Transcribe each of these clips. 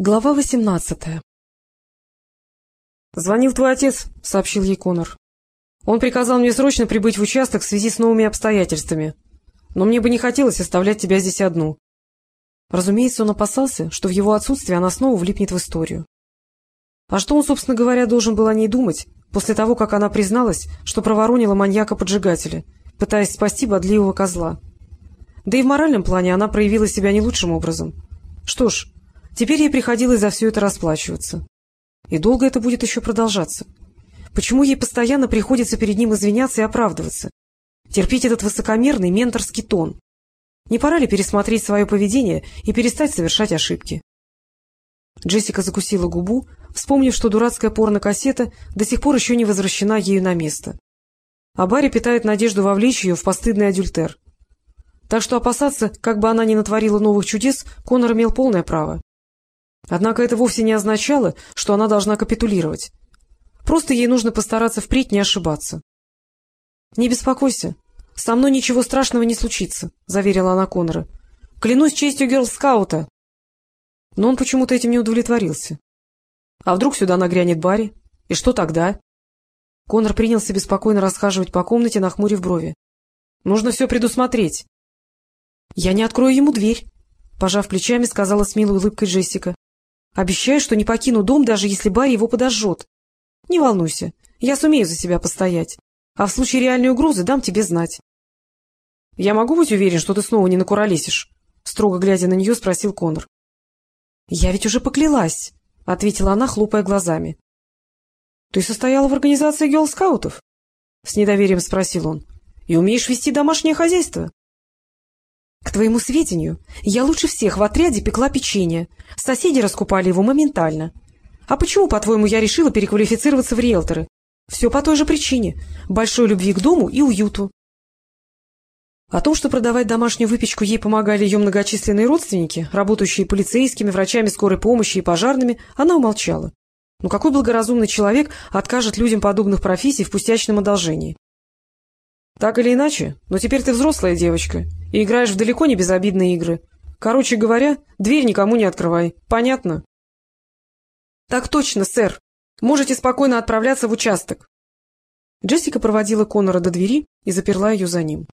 Глава восемнадцатая «Звонил твой отец», — сообщил ей Конор. «Он приказал мне срочно прибыть в участок в связи с новыми обстоятельствами. Но мне бы не хотелось оставлять тебя здесь одну». Разумеется, он опасался, что в его отсутствии она снова влипнет в историю. А что он, собственно говоря, должен был о ней думать, после того, как она призналась, что проворонила маньяка-поджигателя, пытаясь спасти бодливого козла? Да и в моральном плане она проявила себя не лучшим образом. Что ж, Теперь ей приходилось за все это расплачиваться. И долго это будет еще продолжаться? Почему ей постоянно приходится перед ним извиняться и оправдываться? Терпеть этот высокомерный менторский тон? Не пора ли пересмотреть свое поведение и перестать совершать ошибки? Джессика закусила губу, вспомнив, что дурацкая порнокассета до сих пор еще не возвращена ею на место. А Барри питает надежду вовлечь ее в постыдный адюльтер. Так что опасаться, как бы она ни натворила новых чудес, Конор имел полное право. Однако это вовсе не означало, что она должна капитулировать. Просто ей нужно постараться впредь не ошибаться. — Не беспокойся, со мной ничего страшного не случится, — заверила она Конора. — Клянусь честью герлскаута. Но он почему-то этим не удовлетворился. А вдруг сюда нагрянет Барри? И что тогда? Конор принялся беспокойно расхаживать по комнате, нахмурив брови. — Нужно все предусмотреть. — Я не открою ему дверь, — пожав плечами, сказала с милой улыбкой Джессика. Обещаю, что не покину дом, даже если Барри его подожжет. Не волнуйся, я сумею за себя постоять. А в случае реальной угрозы дам тебе знать. — Я могу быть уверен, что ты снова не накуролесишь? — строго глядя на нее, спросил Конор. — Я ведь уже поклялась, — ответила она, хлопая глазами. — Ты состояла в организации гелскаутов? — с недоверием спросил он. — И умеешь вести домашнее хозяйство? К твоему сведению, я лучше всех в отряде пекла печенье. Соседи раскупали его моментально. А почему, по-твоему, я решила переквалифицироваться в риэлторы? Все по той же причине — большой любви к дому и уюту. О том, что продавать домашнюю выпечку ей помогали ее многочисленные родственники, работающие полицейскими, врачами скорой помощи и пожарными, она умолчала. Но какой благоразумный человек откажет людям подобных профессий в пустячном одолжении? Так или иначе, но теперь ты взрослая девочка и играешь в далеко не безобидные игры. Короче говоря, дверь никому не открывай. Понятно? — Так точно, сэр. Можете спокойно отправляться в участок. Джессика проводила Конора до двери и заперла ее за ним.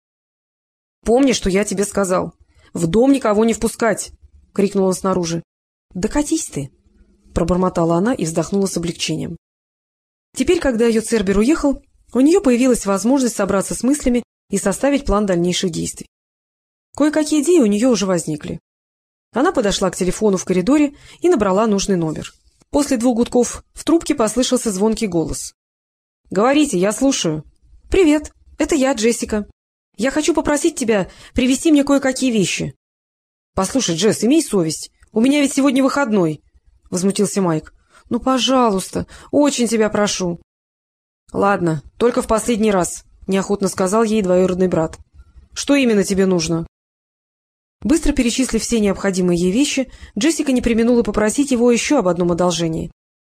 — Помни, что я тебе сказал. В дом никого не впускать! — крикнула снаружи. — Да катись ты! — пробормотала она и вздохнула с облегчением. Теперь, когда ее Цербер уехал, у нее появилась возможность собраться с мыслями и составить план дальнейших действий. Кое-какие идеи у нее уже возникли. Она подошла к телефону в коридоре и набрала нужный номер. После двух гудков в трубке послышался звонкий голос. — Говорите, я слушаю. — Привет, это я, Джессика. Я хочу попросить тебя привезти мне кое-какие вещи. — Послушай, Джесс, имей совесть. У меня ведь сегодня выходной, — возмутился Майк. — Ну, пожалуйста, очень тебя прошу. — Ладно, только в последний раз, — неохотно сказал ей двоюродный брат. — Что именно тебе нужно? Быстро перечислив все необходимые ей вещи, Джессика не применула попросить его еще об одном одолжении.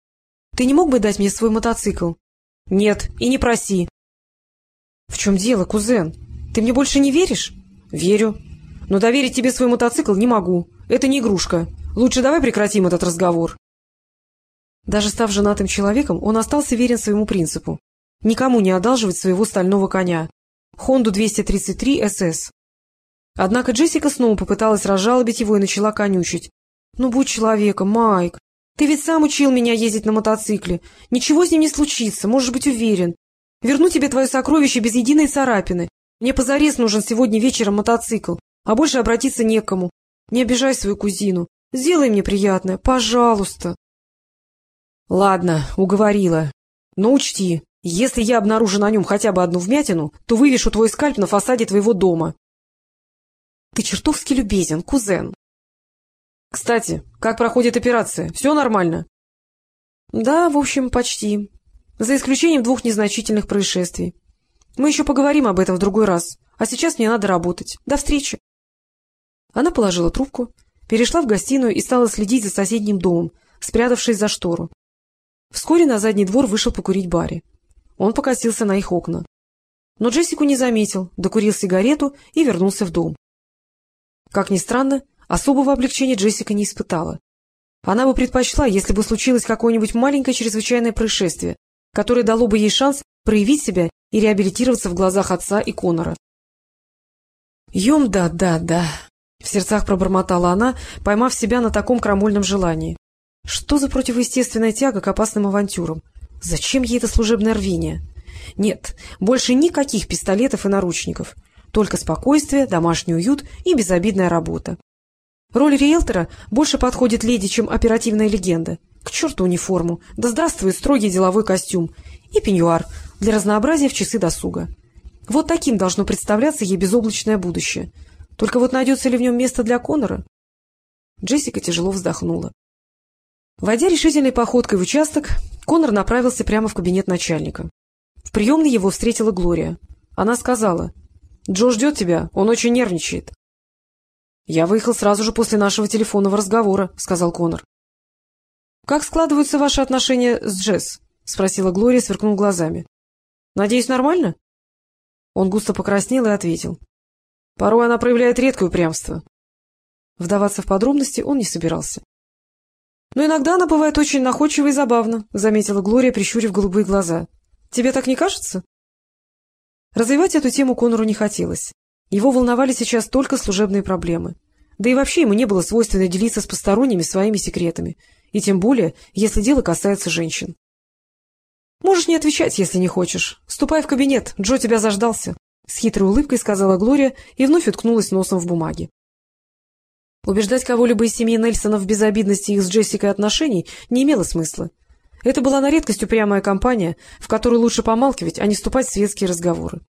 — Ты не мог бы дать мне свой мотоцикл? — Нет, и не проси. — В чем дело, кузен? Ты мне больше не веришь? — Верю. Но доверить тебе свой мотоцикл не могу. Это не игрушка. Лучше давай прекратим этот разговор. Даже став женатым человеком, он остался верен своему принципу. Никому не одалживать своего стального коня. Хонду 233 СС. Однако Джессика снова попыталась разжалобить его и начала конючить. — Ну, будь человеком, Майк. Ты ведь сам учил меня ездить на мотоцикле. Ничего с ним не случится, можешь быть уверен. Верну тебе твое сокровище без единой царапины. Мне позарез нужен сегодня вечером мотоцикл, а больше обратиться некому. Не обижай свою кузину. Сделай мне приятное, пожалуйста. — Ладно, уговорила. Но учти, если я обнаружу на нем хотя бы одну вмятину, то вывешу твой скальп на фасаде твоего дома. Ты чертовски любезен, кузен. Кстати, как проходит операция? Все нормально? Да, в общем, почти. За исключением двух незначительных происшествий. Мы еще поговорим об этом в другой раз. А сейчас мне надо работать. До встречи. Она положила трубку, перешла в гостиную и стала следить за соседним домом, спрятавшись за штору. Вскоре на задний двор вышел покурить Барри. Он покосился на их окна. Но Джессику не заметил, докурил сигарету и вернулся в дом. Как ни странно, особого облегчения Джессика не испытала. Она бы предпочла, если бы случилось какое-нибудь маленькое чрезвычайное происшествие, которое дало бы ей шанс проявить себя и реабилитироваться в глазах отца и Конора. «Ем, да, да, да», — в сердцах пробормотала она, поймав себя на таком крамольном желании. Что за противоестественная тяга к опасным авантюрам? Зачем ей это служебное рвение? Нет, больше никаких пистолетов и наручников. Только спокойствие, домашний уют и безобидная работа. Роль риэлтора больше подходит леди, чем оперативная легенда. К черту униформу, да здравствует строгий деловой костюм и пеньюар для разнообразия в часы досуга. Вот таким должно представляться ей безоблачное будущее. Только вот найдется ли в нем место для Конора? Джессика тяжело вздохнула. Войдя решительной походкой в участок, Конор направился прямо в кабинет начальника. В приемной его встретила Глория. Она сказала, «Джо ждет тебя, он очень нервничает». «Я выехал сразу же после нашего телефонного разговора», — сказал Конор. «Как складываются ваши отношения с Джесс?» — спросила Глория, сверкнув глазами. «Надеюсь, нормально?» Он густо покраснел и ответил. «Порой она проявляет редкое упрямство». Вдаваться в подробности он не собирался. «Но иногда она бывает очень находчива и забавна», — заметила Глория, прищурив голубые глаза. «Тебе так не кажется?» Развивать эту тему Конору не хотелось. Его волновали сейчас только служебные проблемы. Да и вообще ему не было свойственно делиться с посторонними своими секретами, и тем более, если дело касается женщин. «Можешь не отвечать, если не хочешь. Ступай в кабинет, Джо тебя заждался», — с хитрой улыбкой сказала Глория и вновь уткнулась носом в бумаге. Убеждать кого-либо из семьи Нельсона в безобидности их с Джессикой отношений не имело смысла. Это была на редкость упрямая компания, в которой лучше помалкивать, а не вступать в светские разговоры.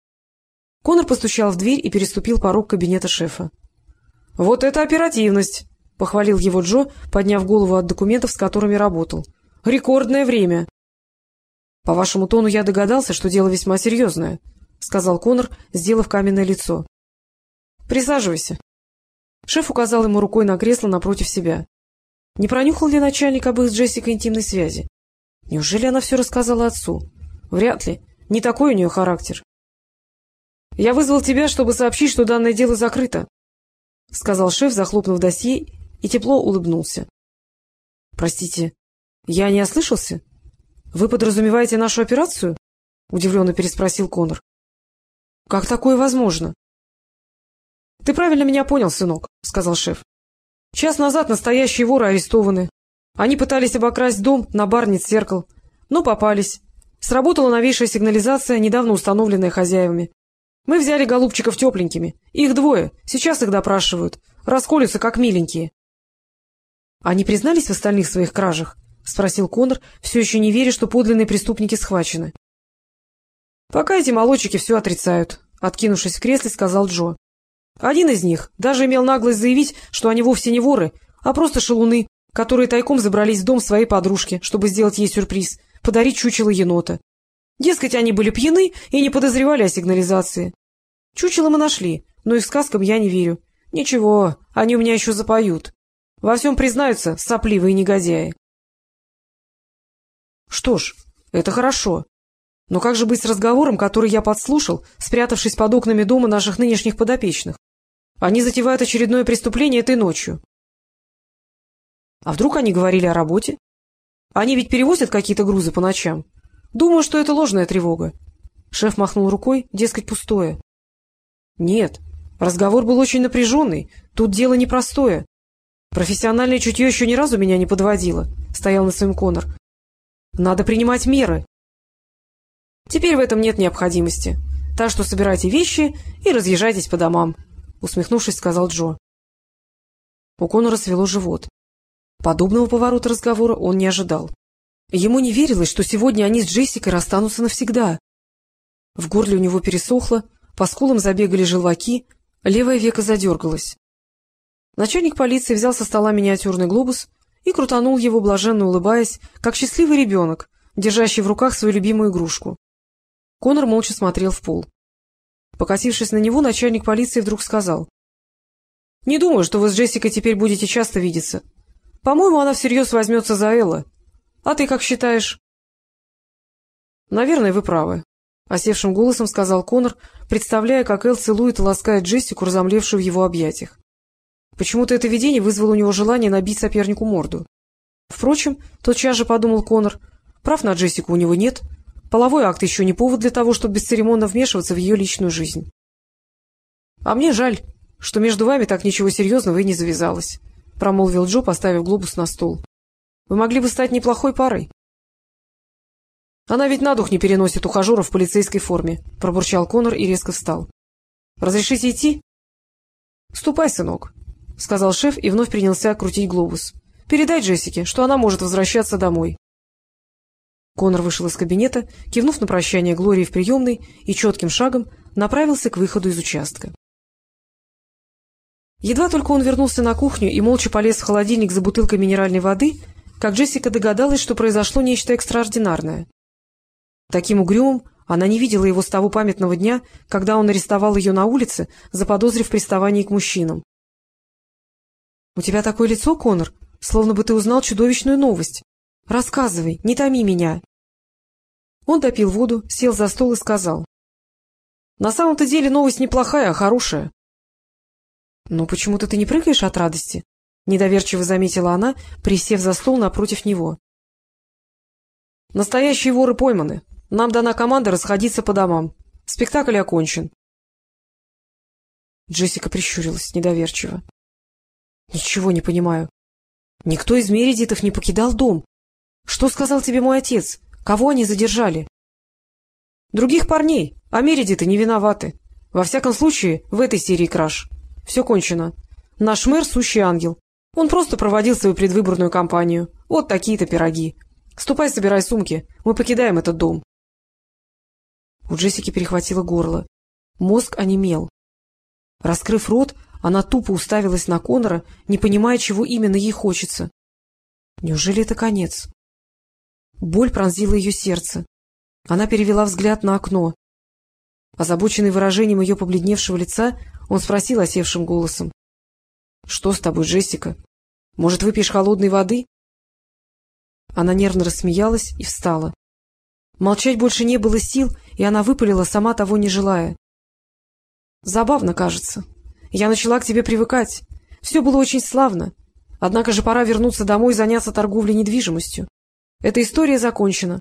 Конор постучал в дверь и переступил порог кабинета шефа. — Вот это оперативность! — похвалил его Джо, подняв голову от документов, с которыми работал. — Рекордное время! — По вашему тону я догадался, что дело весьма серьезное, — сказал Конор, сделав каменное лицо. — Присаживайся. Шеф указал ему рукой на кресло напротив себя. Не пронюхал ли начальник об их с Джессикой интимной связи? Неужели она все рассказала отцу? Вряд ли. Не такой у нее характер. — Я вызвал тебя, чтобы сообщить, что данное дело закрыто, — сказал шеф, захлопнув досье, и тепло улыбнулся. — Простите, я не ослышался? Вы подразумеваете нашу операцию? — удивленно переспросил Конор. — Как такое возможно? — Ты правильно меня понял, сынок, — сказал шеф. — Час назад настоящие воры арестованы. Они пытались обокрасть дом на бар нет зеркал, но попались. Сработала новейшая сигнализация, недавно установленная хозяевами. Мы взяли голубчиков тепленькими. Их двое. Сейчас их допрашивают. Расколются, как миленькие. — Они признались в остальных своих кражах? — спросил Конор, все еще не веря, что подлинные преступники схвачены. — Пока эти молодчики все отрицают, — откинувшись в кресле, сказал Джо. Один из них даже имел наглость заявить, что они вовсе не воры, а просто шалуны, которые тайком забрались в дом своей подружки, чтобы сделать ей сюрприз — подарить чучело енота. Дескать, они были пьяны и не подозревали о сигнализации. Чучело мы нашли, но их сказкам я не верю. Ничего, они у меня еще запоют. Во всем признаются сопливые негодяи. Что ж, это хорошо. Но как же быть с разговором, который я подслушал, спрятавшись под окнами дома наших нынешних подопечных? Они затевают очередное преступление этой ночью. А вдруг они говорили о работе? Они ведь перевозят какие-то грузы по ночам. Думаю, что это ложная тревога. Шеф махнул рукой, дескать, пустое. Нет, разговор был очень напряженный, тут дело непростое. Профессиональное чутье еще ни разу меня не подводило, стоял на своем Конор. Надо принимать меры. Теперь в этом нет необходимости. Так что собирайте вещи и разъезжайтесь по домам. — усмехнувшись, сказал Джо. У Конора свело живот. Подобного поворота разговора он не ожидал. Ему не верилось, что сегодня они с Джессикой расстанутся навсегда. В горле у него пересохло, по скулам забегали желваки, левое веко задергалось. Начальник полиции взял со стола миниатюрный глобус и крутанул его, блаженно улыбаясь, как счастливый ребенок, держащий в руках свою любимую игрушку. Конор молча смотрел в пол. Покосившись на него, начальник полиции вдруг сказал. — Не думаю, что вы с Джессикой теперь будете часто видеться. По-моему, она всерьез возьмется за Элла. А ты как считаешь? — Наверное, вы правы, — осевшим голосом сказал Конор, представляя, как Эл целует и ласкает Джессику, разомлевшую в его объятиях. Почему-то это видение вызвало у него желание набить сопернику морду. Впрочем, тотчас же подумал Конор, прав на Джессику у него нет, половой акт еще не повод для того, чтобы бесцеремонно вмешиваться в ее личную жизнь. — А мне жаль, что между вами так ничего серьезного и не завязалось, — промолвил Джо, поставив глобус на стол. — Вы могли бы стать неплохой парой. — Она ведь на дух не переносит ухажеров в полицейской форме, — пробурчал Конор и резко встал. — Разрешите идти? — Ступай, сынок, — сказал шеф и вновь принялся крутить глобус. — Передай Джессике, что она может возвращаться домой. Конор вышел из кабинета, кивнув на прощание Глории в приемной и четким шагом направился к выходу из участка. Едва только он вернулся на кухню и молча полез в холодильник за бутылкой минеральной воды, как Джессика догадалась, что произошло нечто экстраординарное. Таким угрюмым она не видела его с того памятного дня, когда он арестовал ее на улице, заподозрив приставание к мужчинам. — У тебя такое лицо, Конор, словно бы ты узнал чудовищную новость. Рассказывай, не томи меня. Он допил воду, сел за стол и сказал. — На самом-то деле новость неплохая, а хорошая. — Ну, почему-то ты не прыгаешь от радости? — недоверчиво заметила она, присев за стол напротив него. — Настоящие воры пойманы, нам дана команда расходиться по домам. Спектакль окончен. Джессика прищурилась недоверчиво. — Ничего не понимаю. Никто из Мередитов не покидал дом. Что сказал тебе мой отец? Кого они задержали? — Других парней, а Мередиты не виноваты. Во всяком случае, в этой серии краж. Все кончено. Наш мэр — сущий ангел. Он просто проводил свою предвыборную кампанию. Вот такие-то пироги. Ступай, собирай сумки. Мы покидаем этот дом. У Джессики перехватило горло. Мозг онемел. Раскрыв рот, она тупо уставилась на Конора, не понимая, чего именно ей хочется. Неужели это конец? Боль пронзила ее сердце. Она перевела взгляд на окно. Озабоченный выражением ее побледневшего лица, он спросил осевшим голосом. — Что с тобой, Джессика? Может, выпьешь холодной воды? Она нервно рассмеялась и встала. Молчать больше не было сил, и она выпалила, сама того не желая. — Забавно, кажется. Я начала к тебе привыкать. Все было очень славно. Однако же пора вернуться домой и заняться торговлей недвижимостью. Эта история закончена.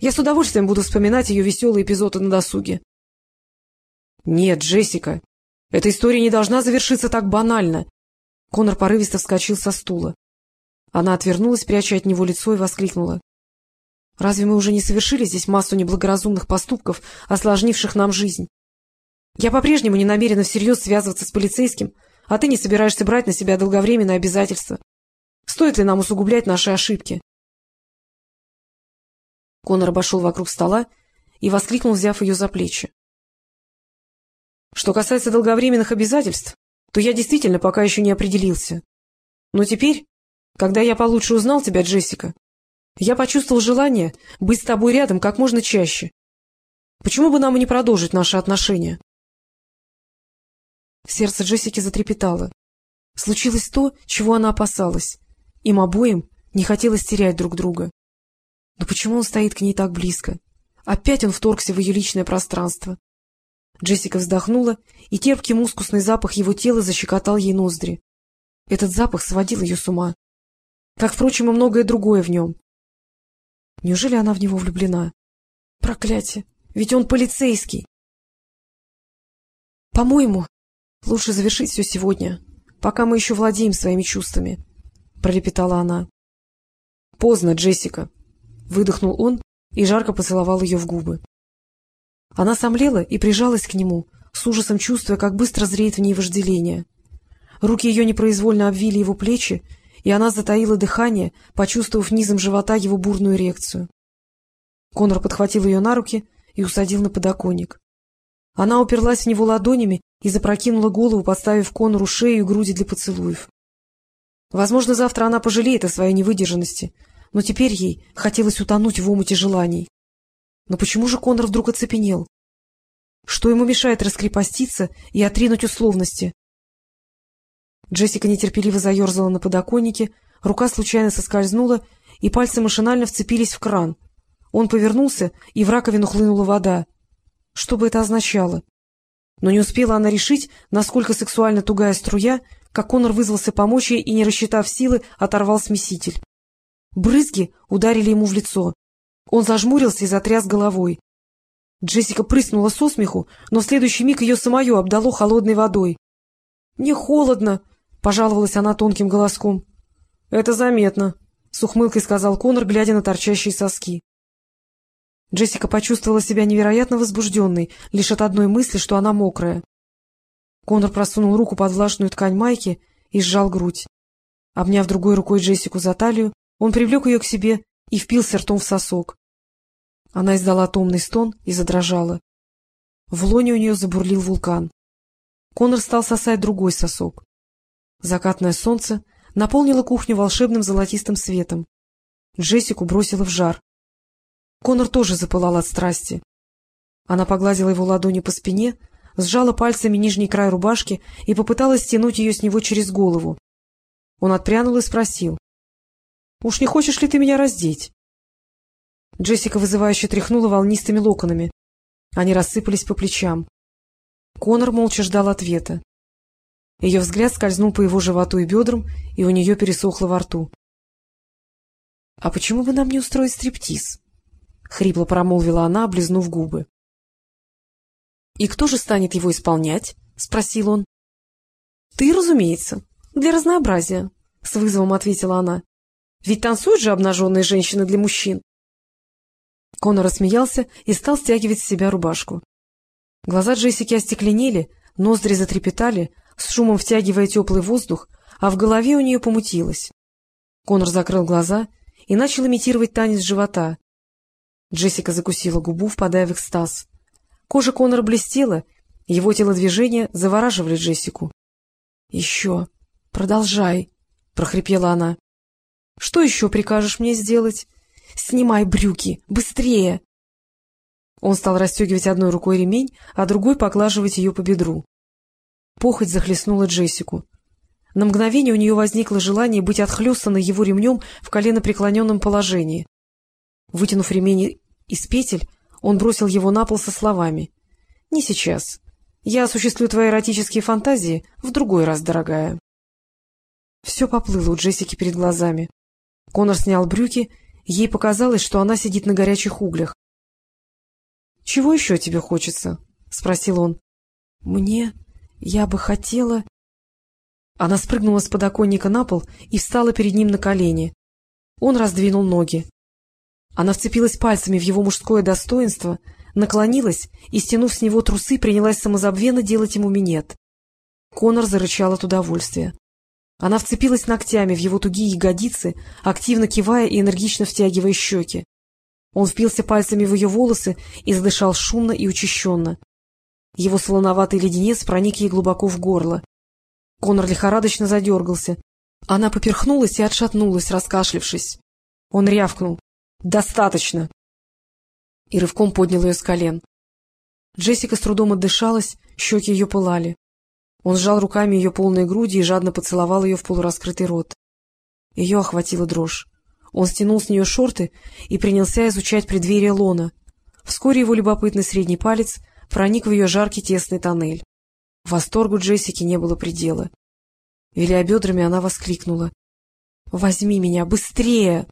Я с удовольствием буду вспоминать ее веселые эпизоды на досуге. — Нет, Джессика, эта история не должна завершиться так банально. Конор порывисто вскочил со стула. Она отвернулась, пряча от него лицо, и воскликнула. Разве мы уже не совершили здесь массу неблагоразумных поступков, осложнивших нам жизнь? Я по-прежнему не намерена всерьез связываться с полицейским, а ты не собираешься брать на себя долговременные обязательства. Стоит ли нам усугублять наши ошибки? Конор обошел вокруг стола и воскликнул, взяв ее за плечи. Что касается долговременных обязательств, то я действительно пока еще не определился. Но теперь, когда я получше узнал тебя, Джессика, я почувствовал желание быть с тобой рядом как можно чаще. Почему бы нам и не продолжить наши отношения? Сердце Джессики затрепетало. Случилось то, чего она опасалась. Им обоим не хотелось терять друг друга. Но почему он стоит к ней так близко? Опять он вторгся в ее личное пространство. Джессика вздохнула, и терпкий мускусный запах его тела защекотал ей ноздри. Этот запах сводил ее с ума. Как, впрочем, и многое другое в нем. Неужели она в него влюблена? Проклятие! Ведь он полицейский! — По-моему, лучше завершить все сегодня, пока мы еще владеем своими чувствами, — пролепетала она. — Поздно, Джессика! — выдохнул он и жарко поцеловал ее в губы. Она сомлела и прижалась к нему, с ужасом чувствуя, как быстро зреет в ней вожделение. Руки ее непроизвольно обвили его плечи, и она затаила дыхание, почувствовав низом живота его бурную эрекцию. Конор подхватил ее на руки и усадил на подоконник. Она уперлась в него ладонями и запрокинула голову, подставив Конору шею и груди для поцелуев. Возможно, завтра она пожалеет о своей невыдержанности, но теперь ей хотелось утонуть в омуте желаний. Но почему же Конор вдруг оцепенел? Что ему мешает раскрепоститься и отринуть условности? Джессика нетерпеливо заерзала на подоконнике, рука случайно соскользнула, и пальцы машинально вцепились в кран. Он повернулся, и в раковину хлынула вода. Что бы это означало? Но не успела она решить, насколько сексуально тугая струя, как Конор вызвался помочь ей и, не рассчитав силы, оторвал смеситель. Брызги ударили ему в лицо. Он зажмурился и затряс головой. Джессика прыснула со смеху, но в следующий миг ее самое обдало холодной водой. — Мне холодно, — пожаловалась она тонким голоском. — Это заметно, — с ухмылкой сказал Конор, глядя на торчащие соски. Джессика почувствовала себя невероятно возбужденной лишь от одной мысли, что она мокрая. Конор просунул руку под влажную ткань майки и сжал грудь. Обняв другой рукой Джессику за талию, он привлек ее к себе и впился ртом в сосок. Она издала томный стон и задрожала. В лоне у нее забурлил вулкан. Конор стал сосать другой сосок. Закатное солнце наполнило кухню волшебным золотистым светом. Джессику бросило в жар. Конор тоже запылал от страсти. Она погладила его ладони по спине, сжала пальцами нижний край рубашки и попыталась стянуть ее с него через голову. Он отпрянул и спросил. — Уж не хочешь ли ты меня раздеть? Джессика вызывающе тряхнула волнистыми локонами. Они рассыпались по плечам. Конор молча ждал ответа. Ее взгляд скользнул по его животу и бедрам, и у нее пересохло во рту. — А почему бы нам не устроить стриптиз? — хрипло промолвила она, облизнув губы. — И кто же станет его исполнять? — спросил он. — Ты, разумеется, для разнообразия, — с вызовом ответила она. — Ведь танцуют же обнаженные женщины для мужчин. Конор рассмеялся и стал стягивать с себя рубашку. Глаза Джессики остекленели, ноздри затрепетали, с шумом втягивая теплый воздух, а в голове у нее помутилось. Конор закрыл глаза и начал имитировать танец живота. Джессика закусила губу, впадая в экстаз. Кожа Конора блестела, его телодвижения завораживали Джессику. — Еще, продолжай, — прохрипела она. — Что еще прикажешь мне сделать? Снимай брюки! Быстрее! Он стал расстегивать одной рукой ремень, а другой поглаживать ее по бедру. Похоть захлестнула Джессику. На мгновение у нее возникло желание быть отхлестанной его ремнем в коленопреклоненном положении. Вытянув ремень из петель, он бросил его на пол со словами. — Не сейчас. Я осуществлю твои эротические фантазии в другой раз, дорогая. Все поплыло у Джессики перед глазами. Конор снял брюки Ей показалось, что она сидит на горячих углях. — Чего еще тебе хочется? — спросил он. — Мне... я бы хотела... Она спрыгнула с подоконника на пол и встала перед ним на колени. Он раздвинул ноги. Она вцепилась пальцами в его мужское достоинство, наклонилась и, стянув с него трусы, принялась самозабвенно делать ему минет. Конор зарычал от удовольствия. Она вцепилась ногтями в его тугие ягодицы, активно кивая и энергично втягивая щеки. Он впился пальцами в ее волосы и задышал шумно и учащенно. Его солоноватый леденец проник ей глубоко в горло. Конор лихорадочно задергался. Она поперхнулась и отшатнулась, раскашлившись. Он рявкнул. — Достаточно! И рывком поднял ее с колен. Джессика с трудом отдышалась, щеки ее пылали. Он сжал руками ее полные груди и жадно поцеловал ее в полураскрытый рот. Ее охватила дрожь. Он стянул с нее шорты и принялся изучать преддверие лона. Вскоре его любопытный средний палец проник в ее жаркий тесный тоннель. Восторгу Джессики не было предела. Виляя бедрами, она воскликнула. — Возьми меня, быстрее!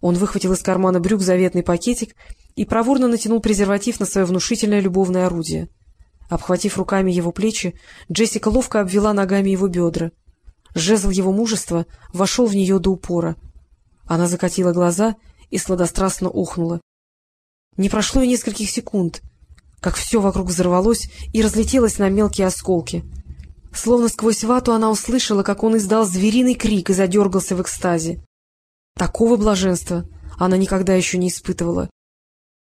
Он выхватил из кармана брюк заветный пакетик и проворно натянул презерватив на свое внушительное любовное орудие. Обхватив руками его плечи, Джессика ловко обвела ногами его бедра. Жезл его мужества вошел в нее до упора. Она закатила глаза и сладострастно ухнула. Не прошло и нескольких секунд, как все вокруг взорвалось и разлетелось на мелкие осколки. Словно сквозь вату она услышала, как он издал звериный крик и задергался в экстазе. Такого блаженства она никогда еще не испытывала.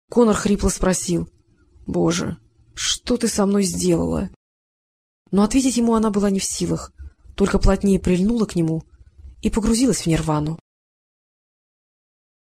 Конор хрипло спросил. — Боже, что ты со мной сделала? Но ответить ему она была не в силах, только плотнее прильнула к нему и погрузилась в нирвану.